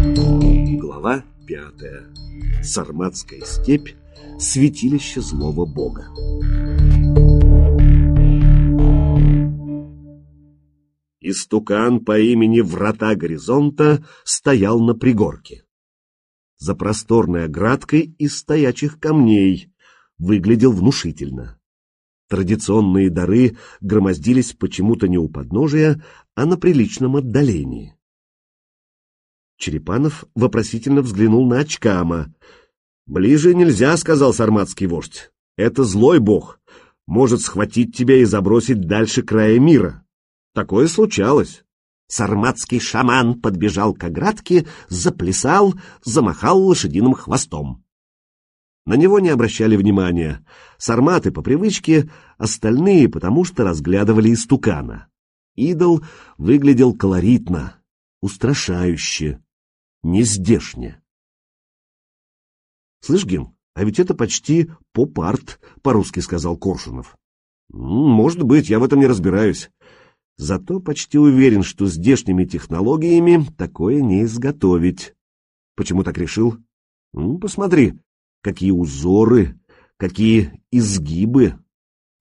Глава пятая. Сарматская степь. Святилище злого бога. Истукан по имени Врата Горизонта стоял на пригорке. За просторной оградкой из стоячих камней выглядел внушительно. Традиционные дары громоздились почему-то не у подножия, а на приличном отдалении. Черепанов вопросительно взглянул на Очкама. «Ближе нельзя», — сказал сарматский вождь. «Это злой бог. Может схватить тебя и забросить дальше края мира. Такое случалось». Сарматский шаман подбежал к оградке, заплясал, замахал лошадиным хвостом. На него не обращали внимания. Сарматы по привычке, остальные потому что разглядывали истукана. Идол выглядел колоритно, устрашающе, нездешне. «Слышь, Ген, а ведь это почти поп-арт», — по-русски сказал Коршунов. «Может быть, я в этом не разбираюсь. Зато почти уверен, что здешними технологиями такое не изготовить. Почему так решил? Ну, посмотри, какие узоры, какие изгибы.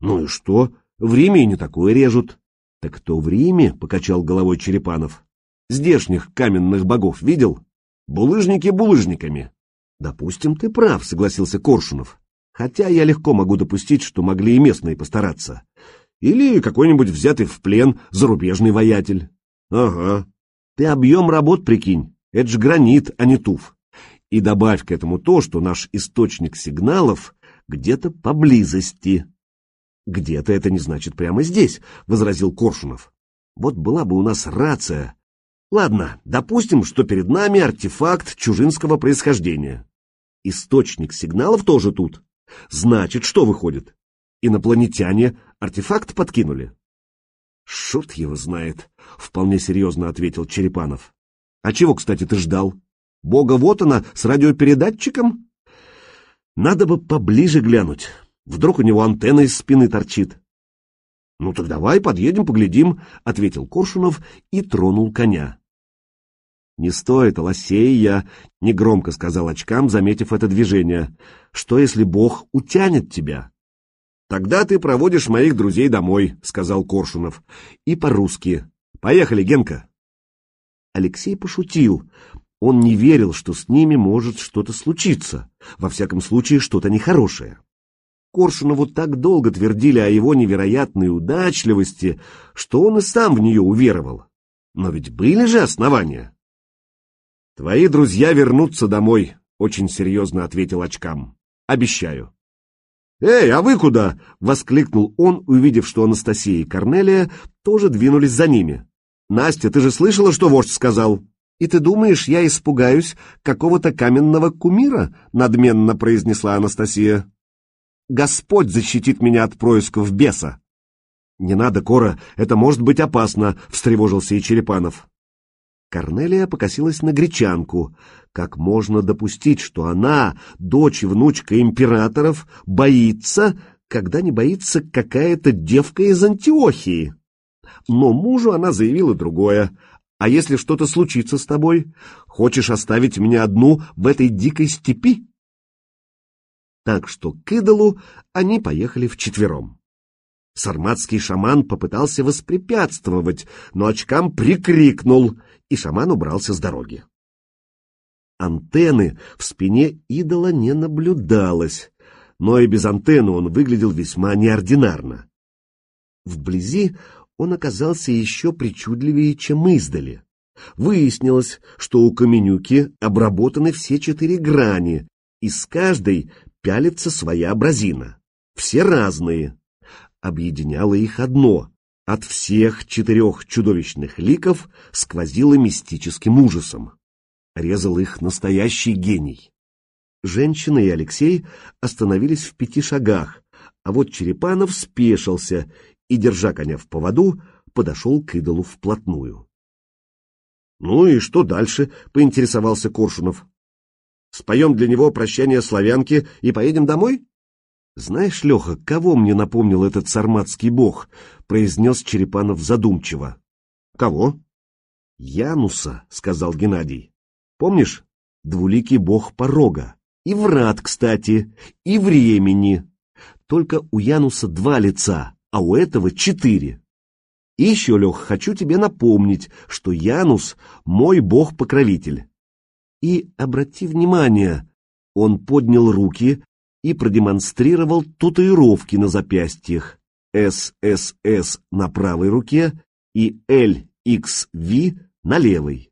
Ну и что? В Риме и не такое режут. Так кто в Риме, — покачал головой Черепанов, — здешних каменных богов видел? Булыжники булыжниками. Допустим, ты прав, — согласился Коршунов. Хотя я легко могу допустить, что могли и местные постараться. Или какой-нибудь взятый в плен зарубежный воятель. Ага. Ты объем работ прикинь. Это же гранит, а не туф. И добавь к этому то, что наш источник сигналов где-то поблизости. Где-то это не значит прямо здесь, возразил Коршунов. Вот была бы у нас рация. Ладно, допустим, что перед нами артефакт чужинского происхождения. Источник сигналов тоже тут. Значит, что выходит? Инопланетяне артефакт подкинули? Шут его знает, вполне серьезно ответил Черепанов. А чего, кстати, ты ждал? Бога вот она, с радиопередатчиком? Надо бы поближе глянуть. Вдруг у него антенна из спины торчит. Ну так давай, подъедем, поглядим, ответил Коршунов и тронул коня. Не стоит, лосей я, негромко сказал очкам, заметив это движение. Что если Бог утянет тебя? Тогда ты проводишь моих друзей домой, сказал Коршунов. И по-русски. Поехали, Генка. Алексей пошутил, он не верил, что с ними может что-то случиться, во всяком случае что-то нехорошее. Коршунову так долго твердили о его невероятной удачливости, что он и сам в нее уверовал. Но ведь были же основания. «Твои друзья вернутся домой», — очень серьезно ответил очкам. «Обещаю». «Эй, а вы куда?» — воскликнул он, увидев, что Анастасия и Корнелия тоже двинулись за ними. «Настя, ты же слышала, что вождь сказал?» «И ты думаешь, я испугаюсь какого-то каменного кумира?» — надменно произнесла Анастасия. «Господь защитит меня от происков беса!» «Не надо, Кора, это может быть опасно!» — встревожился и Черепанов. Корнелия покосилась на гречанку. Как можно допустить, что она, дочь и внучка императоров, боится, когда не боится какая-то девка из Антиохии? Но мужу она заявила другое. А если что-то случится с тобой? Хочешь оставить меня одну в этой дикой степи? Так что к идолу они поехали вчетвером. Сарматский шаман попытался воспрепятствовать, но очкам прикрикнул, и шаман убрался с дороги. Антенны в спине идола не наблюдалось, но и без антенны он выглядел весьма неординарно. Вблизи он оказался еще причудливее, чем издали. Выяснилось, что у Каменюки обработаны все четыре грани, и с каждой пялится своя абразина. Все разные. Объединяло их одно. От всех четырех чудовищных ликов сквозило мистическим ужасом. Резал их настоящий гений. Женщина и Алексей остановились в пяти шагах, а вот Черепанов спешился и, держа коня в поводу, подошел к идолу вплотную. — Ну и что дальше? — поинтересовался Коршунов. — Споем для него прощание славянки и поедем домой? — Знаешь, Леха, кого мне напомнил этот сарматский бог? — произнес Черепанов задумчиво. — Кого? — Януса, — сказал Геннадий. Помнишь? Двуликий бог порога. И врат, кстати, и времени. Только у Януса два лица, а у этого четыре. И еще, Лех, хочу тебе напомнить, что Янус — мой бог-покровитель. И обрати внимание, он поднял руки и продемонстрировал татуировки на запястьях. ССС на правой руке и LXV на левой.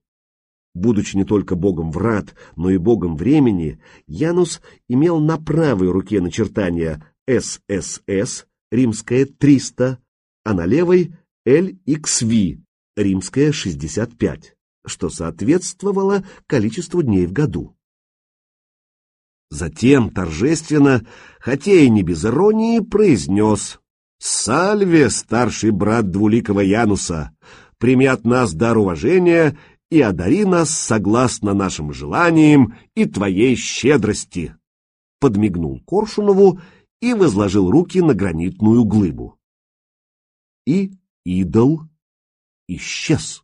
Будучи не только богом врат, но и богом времени, Янус имел на правой руке начертания ССС, римская 300, а на левой LXV, римская 65, что соответствовало количеству дней в году. Затем торжественно, хотя и не без иронии, произнес «Сальве, старший брат двуликого Януса, прими нас дар уважения и одари нас согласно нашим желаниям и твоей щедрости!» Подмигнул Коршунову и возложил руки на гранитную глыбу. И идол исчез.